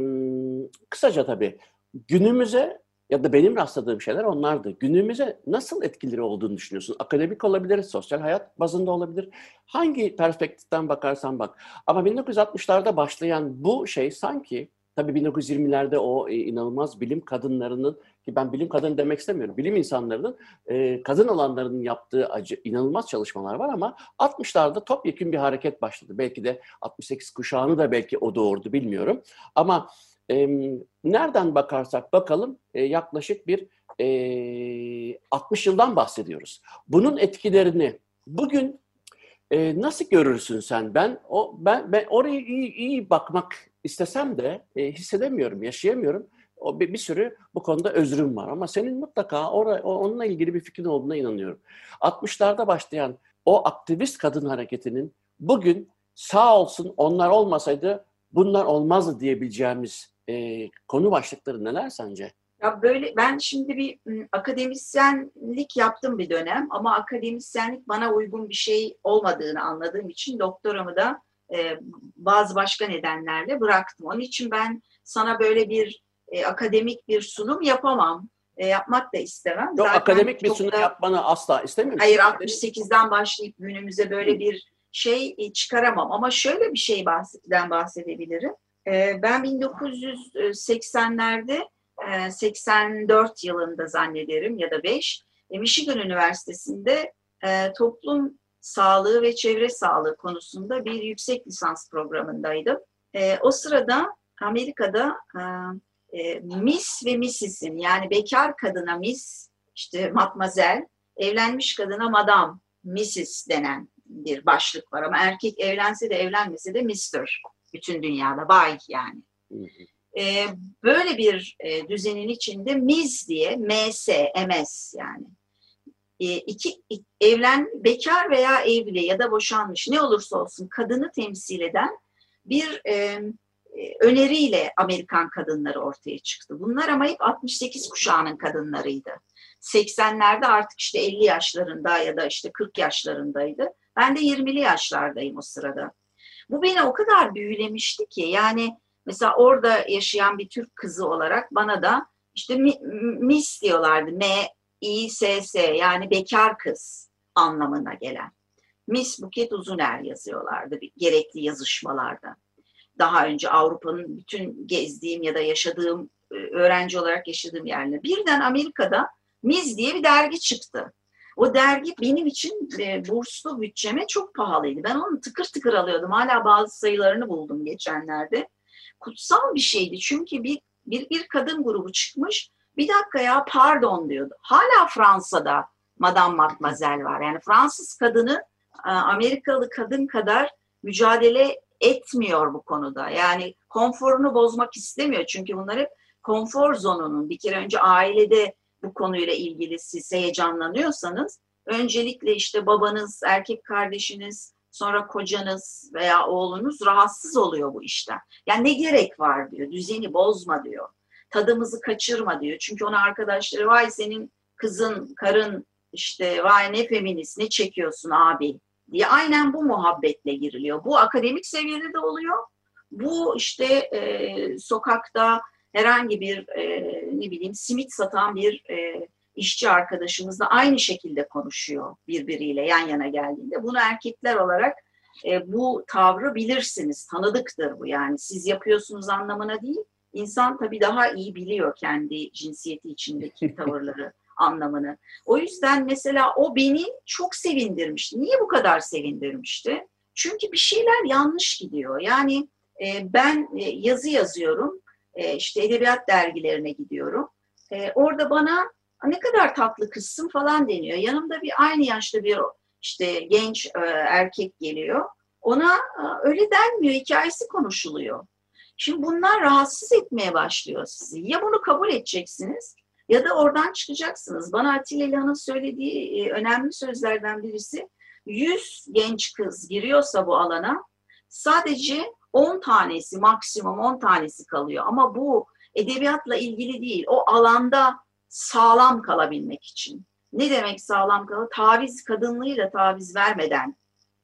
kısaca tabii günümüze ya da benim rastladığım şeyler onlardı. Günümüze nasıl etkileri olduğunu düşünüyorsun? Akademik olabilir, sosyal hayat bazında olabilir. Hangi perspektiften bakarsan bak. Ama 1960'larda başlayan bu şey sanki tabii 1920'lerde o e, inanılmaz bilim kadınlarının ki ben bilim kadını demek istemiyorum. Bilim insanlarının e, kadın olanlarının yaptığı acı, inanılmaz çalışmalar var ama 60'larda topyekun bir hareket başladı. Belki de 68 kuşağını da belki o doğurdu bilmiyorum. Ama e, nereden bakarsak bakalım e, yaklaşık bir e, 60 yıldan bahsediyoruz. Bunun etkilerini bugün e, nasıl görürsün sen? Ben o ben ben oraya iyi, iyi bakmak istesem de e, hissedemiyorum, yaşayamıyorum. O bir, bir sürü bu konuda özrüm var ama senin mutlaka oraya, onunla ilgili bir fikrin olduğuna inanıyorum. 60'larda başlayan o aktivist kadın hareketinin bugün sağ olsun onlar olmasaydı bunlar olmazdı diyebileceğimiz e, konu başlıkları neler sence? Ya böyle ben şimdi bir akademisyenlik yaptım bir dönem ama akademisyenlik bana uygun bir şey olmadığını anladığım için doktoramı da e, bazı başka nedenlerle bıraktım. Onun için ben sana böyle bir e, akademik bir sunum yapamam. E, yapmak da istemem. Yok Zaten akademik bir sunum da- yapmanı asla istemiyorum. Hayır 68'den başlayıp günümüze böyle bir şey çıkaramam. Ama şöyle bir şeyden bahsedebilirim. E, Ben 1980'lerde e, 84 yılında zannederim ya da 5 e, Michigan Üniversitesi'nde e, toplum sağlığı ve çevre sağlığı konusunda bir yüksek lisans programındaydım. E, O sırada Amerika'da e, e, Miss ve Miss'in yani bekar kadına Miss, işte Matmazel, evlenmiş kadına Madam, Mrs. denen bir başlık var. Ama erkek evlense de evlenmese de Mr. Bütün dünyada bay yani. Ee, böyle bir e, düzenin içinde Ms diye, MS, MS yani. E, iki, evlen, bekar veya evli ya da boşanmış ne olursa olsun kadını temsil eden bir e, e, öneriyle Amerikan kadınları ortaya çıktı. Bunlar ama hep 68 kuşağının kadınlarıydı. 80'lerde artık işte 50 yaşlarında ya da işte 40 yaşlarındaydı. Ben de 20'li yaşlardayım o sırada. Bu beni o kadar büyülemişti ki yani mesela orada yaşayan bir Türk kızı olarak bana da işte Miss diyorlardı. M I S S yani bekar kız anlamına gelen. Miss Buket Uzuner yazıyorlardı gerekli yazışmalarda. Daha önce Avrupa'nın bütün gezdiğim ya da yaşadığım e, öğrenci olarak yaşadığım yerle. Birden Amerika'da Miss diye bir dergi çıktı. O dergi benim için e, burslu bütçeme çok pahalıydı. Ben onu tıkır tıkır alıyordum. Hala bazı sayılarını buldum geçenlerde. Kutsal bir şeydi çünkü bir, bir, bir kadın grubu çıkmış. Bir dakika ya pardon diyordu. Hala Fransa'da Madame Mademoiselle var. Yani Fransız kadını e, Amerikalı kadın kadar mücadele etmiyor bu konuda. Yani konforunu bozmak istemiyor. Çünkü bunları konfor zonunun bir kere önce ailede bu konuyla ilgili siz heyecanlanıyorsanız öncelikle işte babanız, erkek kardeşiniz, sonra kocanız veya oğlunuz rahatsız oluyor bu işten. Yani ne gerek var diyor, düzeni bozma diyor. Tadımızı kaçırma diyor. Çünkü ona arkadaşları vay senin kızın, karın işte vay ne feminist ne çekiyorsun abi diye aynen bu muhabbetle giriliyor. Bu akademik seviyede de oluyor. Bu işte e, sokakta herhangi bir e, ne bileyim simit satan bir e, işçi arkadaşımızla aynı şekilde konuşuyor birbiriyle yan yana geldiğinde. Bunu erkekler olarak e, bu tavrı bilirsiniz, tanıdıktır bu yani. Siz yapıyorsunuz anlamına değil. İnsan tabii daha iyi biliyor kendi cinsiyeti içindeki tavırları anlamını. O yüzden mesela o beni çok sevindirmişti. Niye bu kadar sevindirmişti? Çünkü bir şeyler yanlış gidiyor. Yani e, ben e, yazı yazıyorum, e, işte edebiyat dergilerine gidiyorum. E, orada bana ne kadar tatlı kızsın falan deniyor. Yanımda bir aynı yaşta bir işte genç e, erkek geliyor. Ona e, öyle denmiyor, hikayesi konuşuluyor. Şimdi bunlar rahatsız etmeye başlıyor sizi. Ya bunu kabul edeceksiniz ya da oradan çıkacaksınız. Bana Atilla İlhan'ın söylediği e, önemli sözlerden birisi 100 genç kız giriyorsa bu alana sadece 10 tanesi maksimum 10 tanesi kalıyor. Ama bu edebiyatla ilgili değil. O alanda sağlam kalabilmek için. Ne demek sağlam kalı? Taviz kadınlığıyla taviz vermeden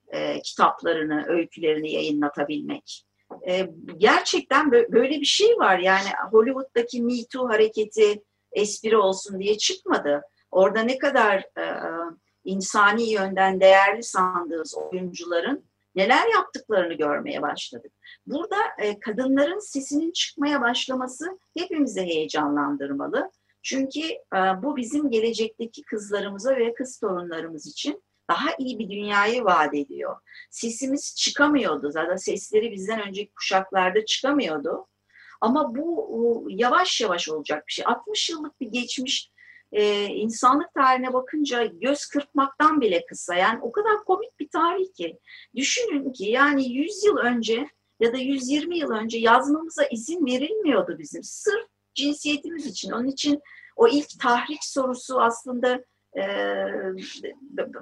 e, kitaplarını, öykülerini yayınlatabilmek. E, gerçekten böyle bir şey var. Yani Hollywood'daki Me Too hareketi espri olsun diye çıkmadı. Orada ne kadar e, insani yönden değerli sandığımız oyuncuların neler yaptıklarını görmeye başladık. Burada e, kadınların sesinin çıkmaya başlaması hepimizi heyecanlandırmalı. Çünkü e, bu bizim gelecekteki kızlarımıza ve kız torunlarımız için daha iyi bir dünyayı vaat ediyor. Sesimiz çıkamıyordu. Zaten sesleri bizden önceki kuşaklarda çıkamıyordu. Ama bu yavaş yavaş olacak bir şey. 60 yıllık bir geçmiş e, insanlık tarihine bakınca göz kırpmaktan bile kısa. Yani o kadar komik bir tarih ki. Düşünün ki yani 100 yıl önce ya da 120 yıl önce yazmamıza izin verilmiyordu bizim. Sırf cinsiyetimiz için. Onun için o ilk tahrik sorusu aslında e,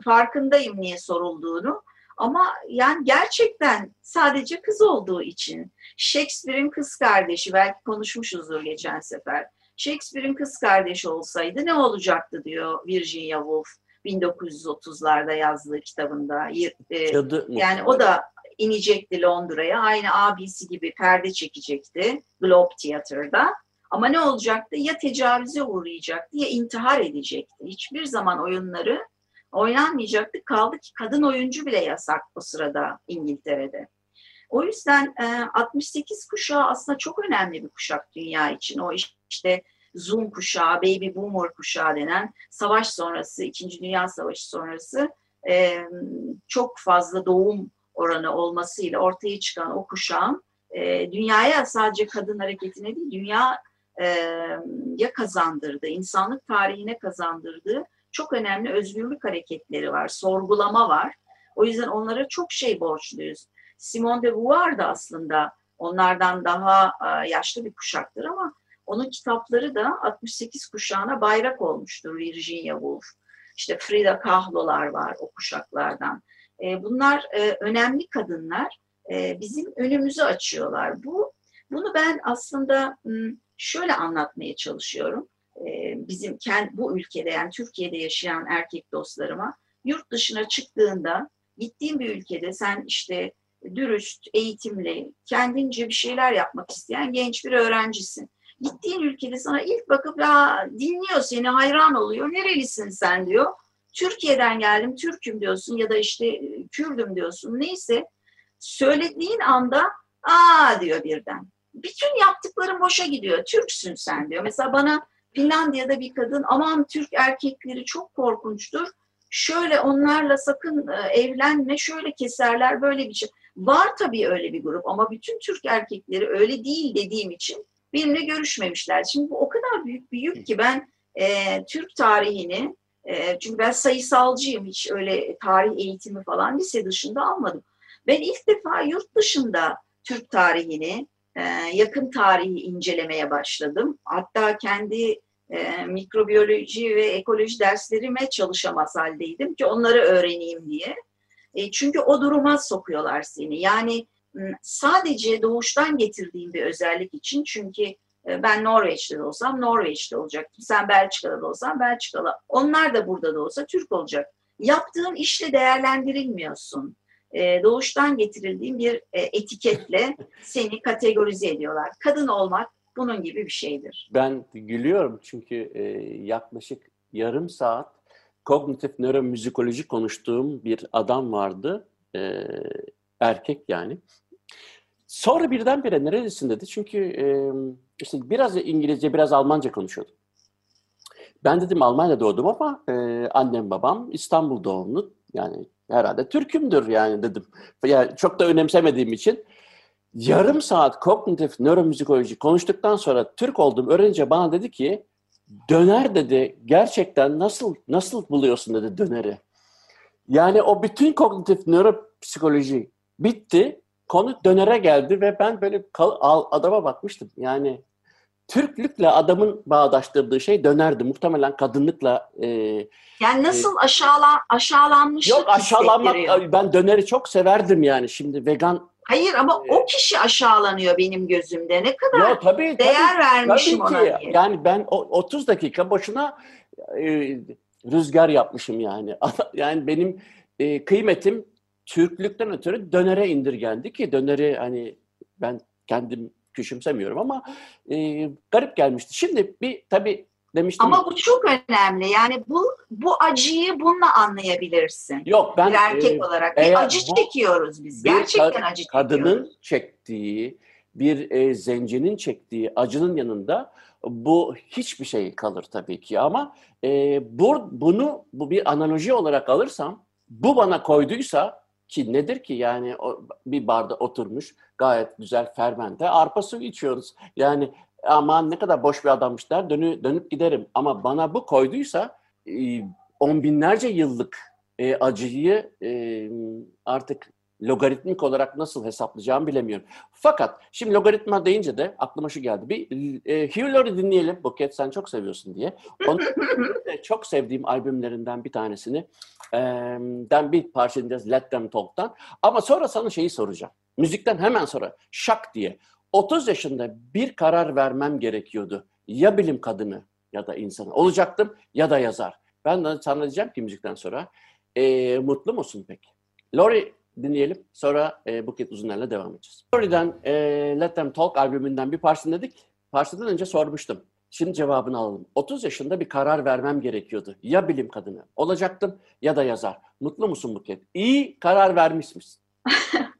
farkındayım niye sorulduğunu. Ama yani gerçekten sadece kız olduğu için Shakespeare'in kız kardeşi belki konuşmuşuzdur geçen sefer. Shakespeare'in kız kardeşi olsaydı ne olacaktı diyor Virginia Woolf 1930'larda yazdığı kitabında. E, Cadı yani o da inecekti Londra'ya. Aynı abisi gibi perde çekecekti Globe Theatre'da. Ama ne olacaktı? Ya tecavüze uğrayacaktı ya intihar edecekti. Hiçbir zaman oyunları oynanmayacaktı. Kaldı ki kadın oyuncu bile yasak o sırada İngiltere'de. O yüzden 68 e, kuşağı aslında çok önemli bir kuşak dünya için. O işte Zoom kuşağı, Baby Boomer kuşağı denen savaş sonrası, İkinci Dünya Savaşı sonrası e, çok fazla doğum oranı olmasıyla ortaya çıkan o kuşağın e, dünyaya sadece kadın hareketine değil, dünya ya kazandırdı, insanlık tarihine kazandırdığı çok önemli özgürlük hareketleri var, sorgulama var. O yüzden onlara çok şey borçluyuz. Simone de Beauvoir da aslında onlardan daha yaşlı bir kuşaktır ama onun kitapları da 68 kuşağına bayrak olmuştur Virginia Woolf. İşte Frida Kahlo'lar var o kuşaklardan. Bunlar önemli kadınlar. Bizim önümüzü açıyorlar. Bu Bunu ben aslında şöyle anlatmaya çalışıyorum. e, bizim bu ülkede yani Türkiye'de yaşayan erkek dostlarıma yurt dışına çıktığında gittiğin bir ülkede sen işte dürüst, eğitimli, kendince bir şeyler yapmak isteyen genç bir öğrencisin. Gittiğin ülkede sana ilk bakıp ya dinliyor seni, hayran oluyor. Nerelisin sen diyor. Türkiye'den geldim, Türk'üm diyorsun ya da işte Kürdüm diyorsun. Neyse söylediğin anda aa diyor birden. Bütün yaptıkların boşa gidiyor. Türksün sen diyor. Mesela bana Finlandiya'da bir kadın aman Türk erkekleri çok korkunçtur. Şöyle onlarla sakın evlenme, şöyle keserler, böyle bir şey. Var tabii öyle bir grup ama bütün Türk erkekleri öyle değil dediğim için benimle görüşmemişler. Şimdi bu o kadar büyük bir yük ki ben e, Türk tarihini, e, çünkü ben sayısalcıyım hiç öyle tarih eğitimi falan lise dışında almadım. Ben ilk defa yurt dışında Türk tarihini, e, yakın tarihi incelemeye başladım. Hatta kendi e, mikrobiyoloji ve ekoloji derslerime çalışamaz haldeydim ki onları öğreneyim diye. E, çünkü o duruma sokuyorlar seni. Yani sadece doğuştan getirdiğim bir özellik için çünkü e, ben Norveç'te de olsam Norveç'te olacaktım. Sen Belçika'da da olsan Belçikalı. Onlar da burada da olsa Türk olacak. Yaptığın işle değerlendirilmiyorsun. E, doğuştan getirildiğin bir etiketle seni kategorize ediyorlar. Kadın olmak bunun gibi bir şeydir. Ben gülüyorum çünkü yaklaşık yarım saat kognitif nöromüzikoloji konuştuğum bir adam vardı. E, erkek yani. Sonra birdenbire nerelisin dedi. Çünkü e, işte biraz İngilizce, biraz Almanca konuşuyordum. Ben dedim Almanya'da doğdum ama e, annem babam İstanbul doğumlu. Yani herhalde Türk'ümdür yani dedim. Yani çok da önemsemediğim için. Yarım saat kognitif nöromüzikoloji konuştuktan sonra Türk oldum öğrenince bana dedi ki döner dedi gerçekten nasıl nasıl buluyorsun dedi döneri. Yani o bütün kognitif nöropsikoloji bitti. Konu dönere geldi ve ben böyle adama bakmıştım. Yani Türklükle adamın bağdaştırdığı şey dönerdi. Muhtemelen kadınlıkla. E, yani nasıl e, aşağılan, aşağılanmışlık Yok aşağılanmak, ben döneri çok severdim yani. Şimdi vegan Hayır ama o kişi aşağılanıyor benim gözümde. Ne kadar Yo, tabii, değer tabii, vermişim tabii ki. ona diye. Yani ben o, 30 dakika boşuna e, rüzgar yapmışım yani. yani benim e, kıymetim Türklükten ötürü dönere indirgendi ki döneri hani ben kendim küçümsemiyorum ama e, garip gelmişti. Şimdi bir tabii demiştim. Ama bu çok önemli. Yani bu bu acıyı bununla anlayabilirsin. Yok ben bir erkek e, olarak bir acı çekiyoruz biz. Gerçekten acı çekiyoruz. Kadının çektiği bir e, zencinin çektiği acının yanında bu hiçbir şey kalır tabii ki ama e, bu, bunu bu bir analoji olarak alırsam bu bana koyduysa ki nedir ki yani o, bir barda oturmuş gayet güzel fermente arpa suyu içiyoruz. Yani aman ne kadar boş bir adammış der dönü, dönüp giderim. Ama bana bu koyduysa e, on binlerce yıllık e, acıyı e, artık logaritmik olarak nasıl hesaplayacağımı bilemiyorum. Fakat şimdi logaritma deyince de aklıma şu geldi. Bir e, Hugh Laurie dinleyelim. Buket sen çok seviyorsun diye. Onun çok sevdiğim albümlerinden bir tanesini e, den bir parça dinleyeceğiz Let Them Talk'tan. Ama sonra sana şeyi soracağım. Müzikten hemen sonra şak diye. 30 yaşında bir karar vermem gerekiyordu. Ya bilim kadını ya da insanı olacaktım ya da yazar. Ben de sana diyeceğim ki müzikten sonra e, mutlu musun peki? Lori dinleyelim. Sonra e, Buket Uzuner'le devam edeceğiz. Lori'den e, Let Them Talk albümünden bir parça dedik. Parçadan önce sormuştum. Şimdi cevabını alalım. 30 yaşında bir karar vermem gerekiyordu. Ya bilim kadını olacaktım ya da yazar. Mutlu musun Buket? İyi karar vermiş misin?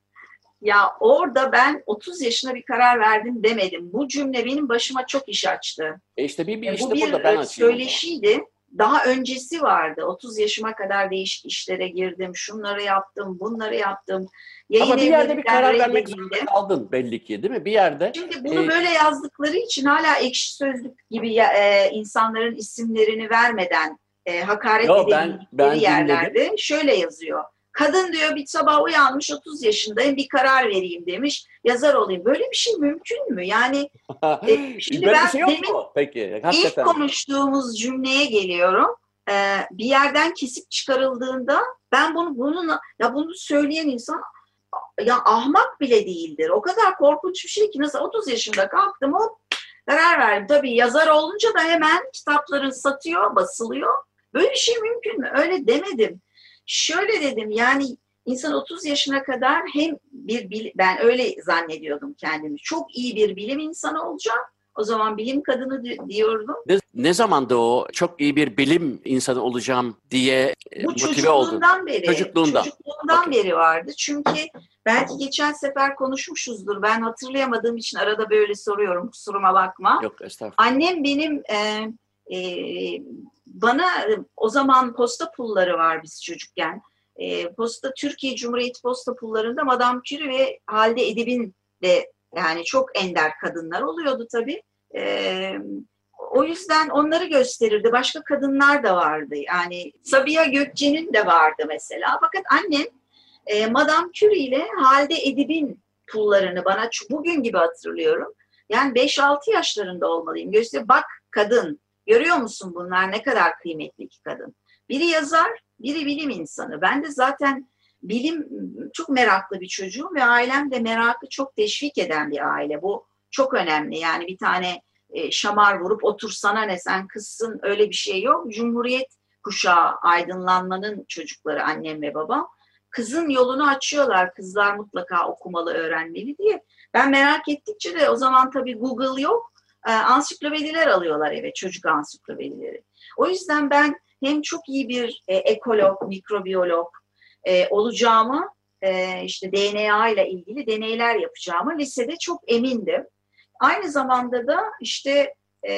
ya orada ben 30 yaşına bir karar verdim demedim. Bu cümle benim başıma çok iş açtı. E işte bir, bir işte bu bir burada ben söyleşiydi. Daha öncesi vardı. 30 yaşıma kadar değişik işlere girdim. Şunları yaptım, bunları yaptım. Yayın Ama bir yerde bir karar vermek zorunda kaldın belli ki değil mi? Bir yerde. Şimdi bunu e, böyle yazdıkları için hala ekşi sözlük gibi e, insanların isimlerini vermeden e, hakaret Yo, edildikleri yerlerde dinledim. şöyle yazıyor. Kadın diyor bir sabah uyanmış 30 yaşındayım bir karar vereyim demiş. Yazar olayım. Böyle bir şey mümkün mü? Yani e, şimdi Böyle ben şey demin mu? Peki, ilk konuştuğumuz cümleye geliyorum. Ee, bir yerden kesip çıkarıldığında ben bunu bunun ya bunu söyleyen insan ya ahmak bile değildir. O kadar korkunç bir şey ki nasıl 30 yaşında kalktım o Karar verdim. Tabii yazar olunca da hemen kitapların satıyor, basılıyor. Böyle bir şey mümkün mü? Öyle demedim. Şöyle dedim yani insan 30 yaşına kadar hem bir ben öyle zannediyordum kendimi. Çok iyi bir bilim insanı olacağım. O zaman bilim kadını diyordum. Ne, ne zamanda o çok iyi bir bilim insanı olacağım diye e, Bu motive oldun? beri. Çocukluğundan. Çocukluğumdan okay. beri vardı. Çünkü belki geçen sefer konuşmuşuzdur. Ben hatırlayamadığım için arada böyle soruyorum. Kusuruma bakma. Yok estağfurullah. Annem benim e, e, bana o zaman posta pulları var biz çocukken. E, posta Türkiye Cumhuriyeti posta pullarında Madame Curie ve Halide Edip'in de yani çok ender kadınlar oluyordu tabii. E, o yüzden onları gösterirdi. Başka kadınlar da vardı. Yani Sabiha Gökçe'nin de vardı mesela. Fakat annem e, Madame Curie ile Halide Edip'in pullarını bana bugün gibi hatırlıyorum. Yani 5-6 yaşlarında olmalıyım. Göster bak kadın görüyor musun bunlar ne kadar kıymetli iki kadın. Biri yazar, biri bilim insanı. Ben de zaten bilim çok meraklı bir çocuğum ve ailem de merakı çok teşvik eden bir aile. Bu çok önemli. Yani bir tane e, şamar vurup otursana ne sen kızsın öyle bir şey yok. Cumhuriyet kuşağı aydınlanmanın çocukları annem ve babam. Kızın yolunu açıyorlar. Kızlar mutlaka okumalı, öğrenmeli diye. Ben merak ettikçe de o zaman tabii Google yok. E, ansiklopediler alıyorlar eve, çocuk ansiklopedileri. O yüzden ben hem çok iyi bir e, ekolog, mikrobiyolog e, olacağımı, e, işte DNA ile ilgili deneyler yapacağımı lisede çok emindim. Aynı zamanda da işte e,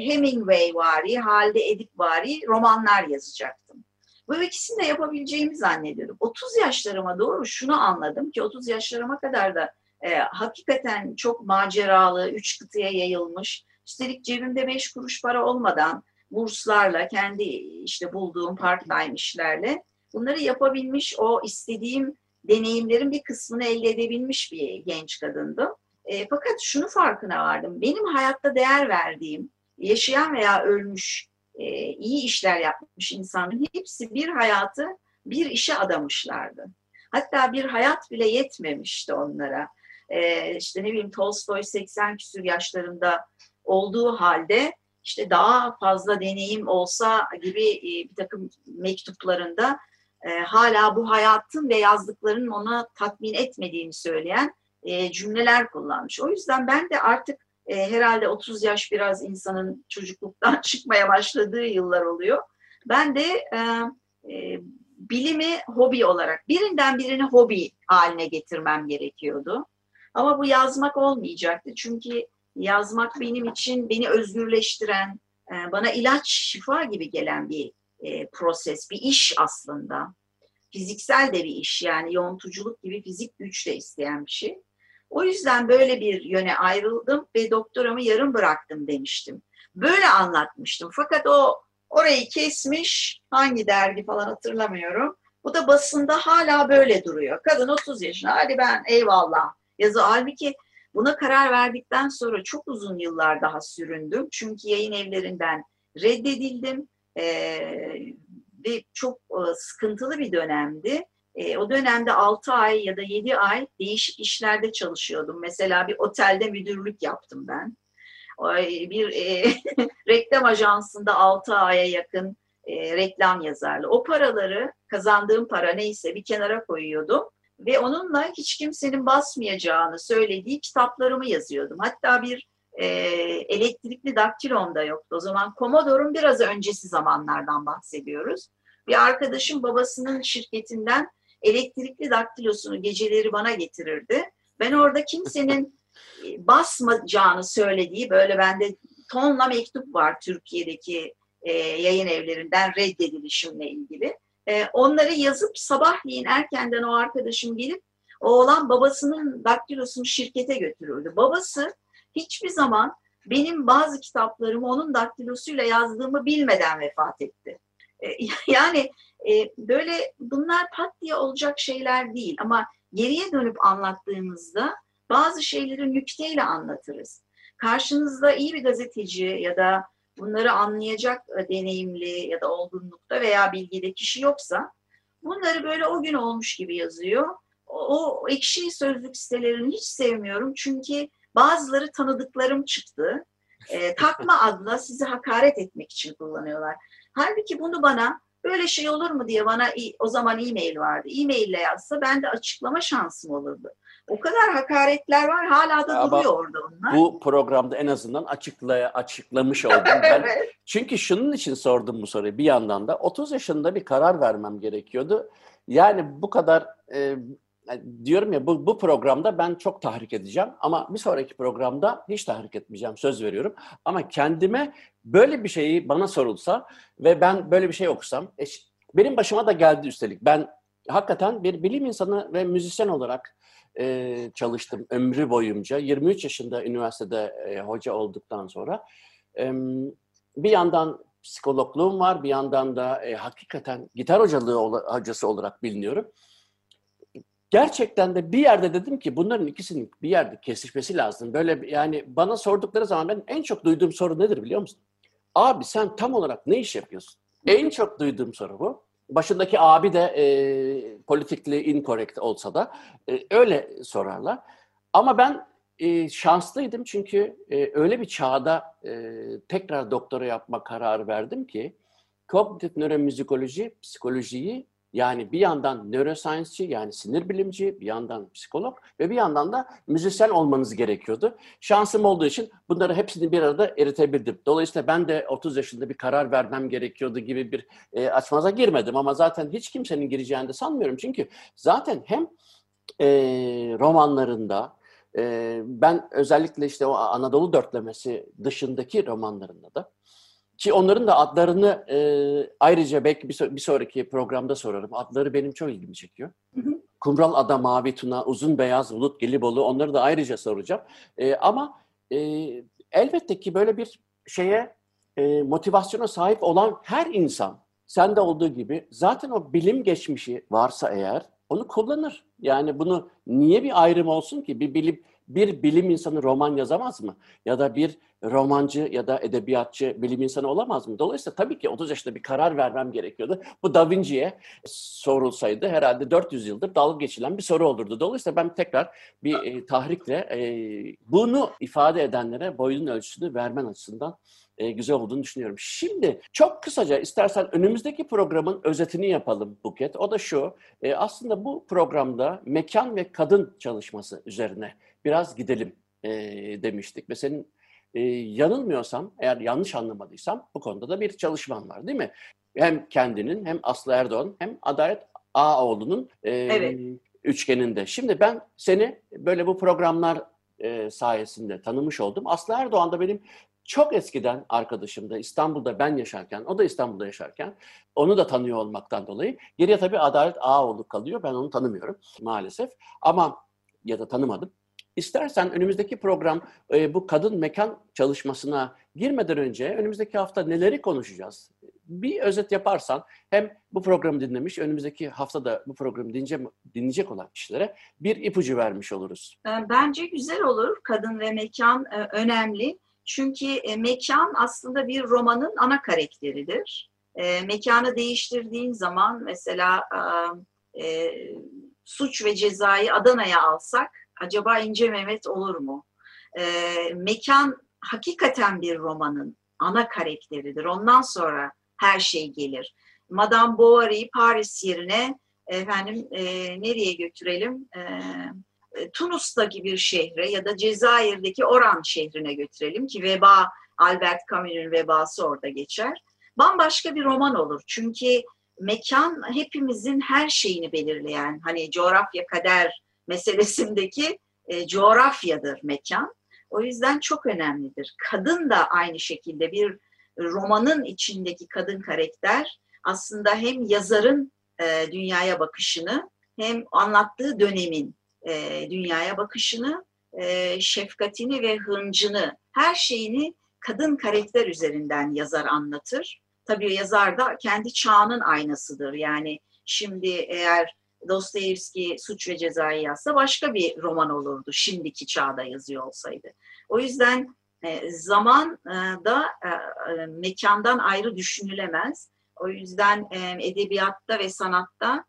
Hemingway vari, Halide Edip vari romanlar yazacaktım. Bu ikisini de yapabileceğimi zannediyordum. 30 yaşlarıma doğru şunu anladım ki 30 yaşlarıma kadar da e, hakikaten çok maceralı, üç kıtaya yayılmış, üstelik cebimde beş kuruş para olmadan burslarla, kendi işte bulduğum part-time işlerle bunları yapabilmiş, o istediğim deneyimlerin bir kısmını elde edebilmiş bir genç kadındım. E, fakat şunu farkına vardım. Benim hayatta değer verdiğim, yaşayan veya ölmüş, e, iyi işler yapmış insanların hepsi bir hayatı bir işe adamışlardı. Hatta bir hayat bile yetmemişti onlara. E, işte ne bileyim Tolstoy 80 küsür yaşlarında olduğu halde işte daha fazla deneyim olsa gibi e, bir takım mektuplarında e, hala bu hayatın ve yazdıklarının ona tatmin etmediğini söyleyen e, cümleler kullanmış. O yüzden ben de artık e, herhalde 30 yaş biraz insanın çocukluktan çıkmaya başladığı yıllar oluyor. Ben de e, e, bilimi hobi olarak birinden birini hobi haline getirmem gerekiyordu. Ama bu yazmak olmayacaktı. Çünkü yazmak benim için beni özgürleştiren, e, bana ilaç, şifa gibi gelen bir e, proses, bir iş aslında. Fiziksel de bir iş yani yontuculuk gibi fizik güç de isteyen bir şey. O yüzden böyle bir yöne ayrıldım ve doktoramı yarım bıraktım demiştim. Böyle anlatmıştım. Fakat o orayı kesmiş, hangi dergi falan hatırlamıyorum. Bu da basında hala böyle duruyor. Kadın 30 yaşında, hadi ben eyvallah yazı. Halbuki buna karar verdikten sonra çok uzun yıllar daha süründüm. Çünkü yayın evlerinden reddedildim. Ee, ve çok e, sıkıntılı bir dönemdi. E, o dönemde 6 ay ya da 7 ay değişik işlerde çalışıyordum. Mesela bir otelde müdürlük yaptım ben. Bir e, reklam ajansında 6 aya yakın e, reklam yazarlı. O paraları kazandığım para neyse bir kenara koyuyordum ve onunla hiç kimsenin basmayacağını söylediği kitaplarımı yazıyordum. Hatta bir e, elektrikli daktilom da yoktu. O zaman Commodore'un biraz öncesi zamanlardan bahsediyoruz. Bir arkadaşım babasının şirketinden elektrikli daktilosunu geceleri bana getirirdi. Ben orada kimsenin e, basmayacağını söylediği böyle bende tonla mektup var Türkiye'deki e, yayın evlerinden reddedilişimle ilgili. E, onları yazıp sabahleyin erkenden o arkadaşım gelip oğlan babasının daktilosunu şirkete götürürdü. Babası hiçbir zaman benim bazı kitaplarımı onun daktilosuyla yazdığımı bilmeden vefat etti. E, yani e, böyle bunlar pat diye olacak şeyler değil ama geriye dönüp anlattığımızda bazı şeyleri nükteyle anlatırız. Karşınızda iyi bir gazeteci ya da bunları anlayacak e, deneyimli ya da olgunlukta veya bilgide kişi yoksa bunları böyle o gün olmuş gibi yazıyor. O, o ekşi sözlük sitelerini hiç sevmiyorum çünkü bazıları tanıdıklarım çıktı. E, takma adla sizi hakaret etmek için kullanıyorlar. Halbuki bunu bana böyle şey olur mu diye bana o zaman e-mail vardı. E-mail ile yazsa ben de açıklama şansım olurdu. O kadar hakaretler var hala da Ama duruyor orada onlar. Bu programda en azından açıklaya, açıklamış oldum. Ben, evet. Çünkü şunun için sordum bu soruyu bir yandan da 30 yaşında bir karar vermem gerekiyordu. Yani bu kadar e, diyorum ya bu, bu programda ben çok tahrik edeceğim ama bir sonraki programda hiç tahrik etmeyeceğim söz veriyorum. Ama kendime böyle bir şeyi bana sorulsa ve ben böyle bir şey okusam e, benim başıma da geldi üstelik. Ben hakikaten bir bilim insanı ve müzisyen olarak e, çalıştım ömrü boyunca. 23 yaşında üniversitede e, hoca olduktan sonra. E, bir yandan psikologluğum var, bir yandan da e, hakikaten gitar hocalığı hocası olarak biliniyorum. Gerçekten de bir yerde dedim ki bunların ikisinin bir yerde kesişmesi lazım. Böyle yani bana sordukları zaman ben en çok duyduğum soru nedir biliyor musun? Abi sen tam olarak ne iş yapıyorsun? En çok duyduğum soru bu. Başındaki abi de e, politikli incorrect olsa da e, öyle sorarlar. Ama ben e, şanslıydım çünkü e, öyle bir çağda e, tekrar doktora yapma kararı verdim ki kognitif nöromüzikoloji psikolojiyi yani bir yandan neuroscience'ci yani sinir bilimci, bir yandan psikolog ve bir yandan da müzisyen olmanız gerekiyordu. Şansım olduğu için bunları hepsini bir arada eritebildim. Dolayısıyla ben de 30 yaşında bir karar vermem gerekiyordu gibi bir e, açmaza girmedim ama zaten hiç kimsenin gireceğini de sanmıyorum. Çünkü zaten hem e, romanlarında, e, ben özellikle işte o Anadolu dörtlemesi dışındaki romanlarında da ki onların da adlarını e, ayrıca belki bir, bir sonraki programda sorarım. Adları benim çok ilgimi çekiyor. Hı hı. Kumral Ada, Mavi Tuna, Uzun Beyaz, Bulut, Gelibolu onları da ayrıca soracağım. E, ama e, elbette ki böyle bir şeye e, motivasyona sahip olan her insan sende olduğu gibi zaten o bilim geçmişi varsa eğer onu kullanır. Yani bunu niye bir ayrım olsun ki? Bir bilim bir bilim insanı roman yazamaz mı? Ya da bir romancı ya da edebiyatçı bilim insanı olamaz mı? Dolayısıyla tabii ki 30 yaşında bir karar vermem gerekiyordu. Bu Da Vinci'ye sorulsaydı herhalde 400 yıldır dalga geçilen bir soru olurdu. Dolayısıyla ben tekrar bir e, tahrikle e, bunu ifade edenlere boyun ölçüsünü vermen açısından e, güzel olduğunu düşünüyorum. Şimdi çok kısaca istersen önümüzdeki programın özetini yapalım Buket. O da şu, e, aslında bu programda mekan ve kadın çalışması üzerine biraz gidelim e, demiştik. Ve senin e, yanılmıyorsam, eğer yanlış anlamadıysam bu konuda da bir çalışman var değil mi? Hem kendinin hem Aslı Erdoğan hem Adalet Ağoğlu'nun e, evet. üçgeninde. Şimdi ben seni böyle bu programlar e, sayesinde tanımış oldum. Aslı Erdoğan da benim çok eskiden arkadaşımdı. İstanbul'da ben yaşarken, o da İstanbul'da yaşarken onu da tanıyor olmaktan dolayı. Geriye tabii Adalet Ağoğlu kalıyor. Ben onu tanımıyorum maalesef. Ama ya da tanımadım. İstersen önümüzdeki program e, bu kadın mekan çalışmasına girmeden önce önümüzdeki hafta neleri konuşacağız? Bir özet yaparsan hem bu programı dinlemiş, önümüzdeki hafta da bu programı dinleyecek, dinleyecek olan kişilere bir ipucu vermiş oluruz. Bence güzel olur. Kadın ve mekan e, önemli. Çünkü e, mekan aslında bir romanın ana karakteridir. E, mekanı değiştirdiğin zaman mesela e, e, suç ve cezayı Adana'ya alsak acaba İnce Mehmet olur mu? E, mekan hakikaten bir romanın ana karakteridir. Ondan sonra her şey gelir. Madame Bovary'i Paris yerine efendim e, nereye götürelim? E, e, Tunus'taki bir şehre ya da Cezayir'deki Oran şehrine götürelim ki veba, Albert Camus'un vebası orada geçer. Bambaşka bir roman olur. Çünkü mekan hepimizin her şeyini belirleyen, hani coğrafya kader meselesindeki e, coğrafyadır mekan. O yüzden çok önemlidir. Kadın da aynı şekilde bir romanın içindeki kadın karakter aslında hem yazarın e, dünyaya bakışını hem anlattığı dönemin e, dünyaya bakışını, e, şefkatini ve hıncını, her şeyini kadın karakter üzerinden yazar anlatır. Tabii yazar da kendi çağının aynasıdır. Yani şimdi eğer Dostoyevski Suç ve Cezayı yazsa başka bir roman olurdu şimdiki çağda yazıyor olsaydı. O yüzden e, zaman e, da e, mekandan ayrı düşünülemez. O yüzden edebiyatta ve sanatta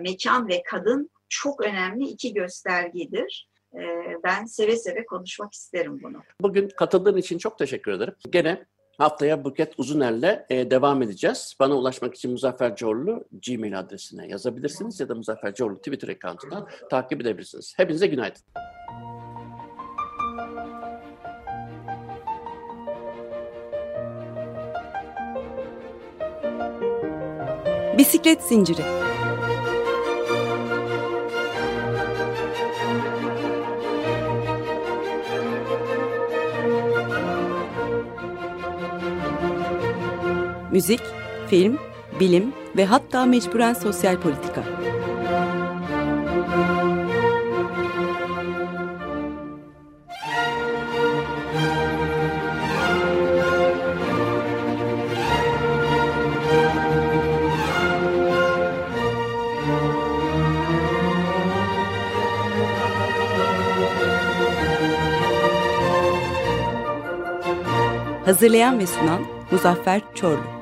mekan ve kadın çok önemli iki göstergedir. e, ben seve seve konuşmak isterim bunu. Bugün katıldığın için çok teşekkür ederim. Gene haftaya Buket Uzuner'le e, devam edeceğiz. Bana ulaşmak için Muzaffer Corlu Gmail adresine yazabilirsiniz ya da Muzaffer Corlu Twitter account'undan takip edebilirsiniz. Hepinize günaydın. Bisiklet Zinciri Müzik, film, bilim ve hatta mecburen sosyal politika. Hazırlayan ve sunan Muzaffer Çorlu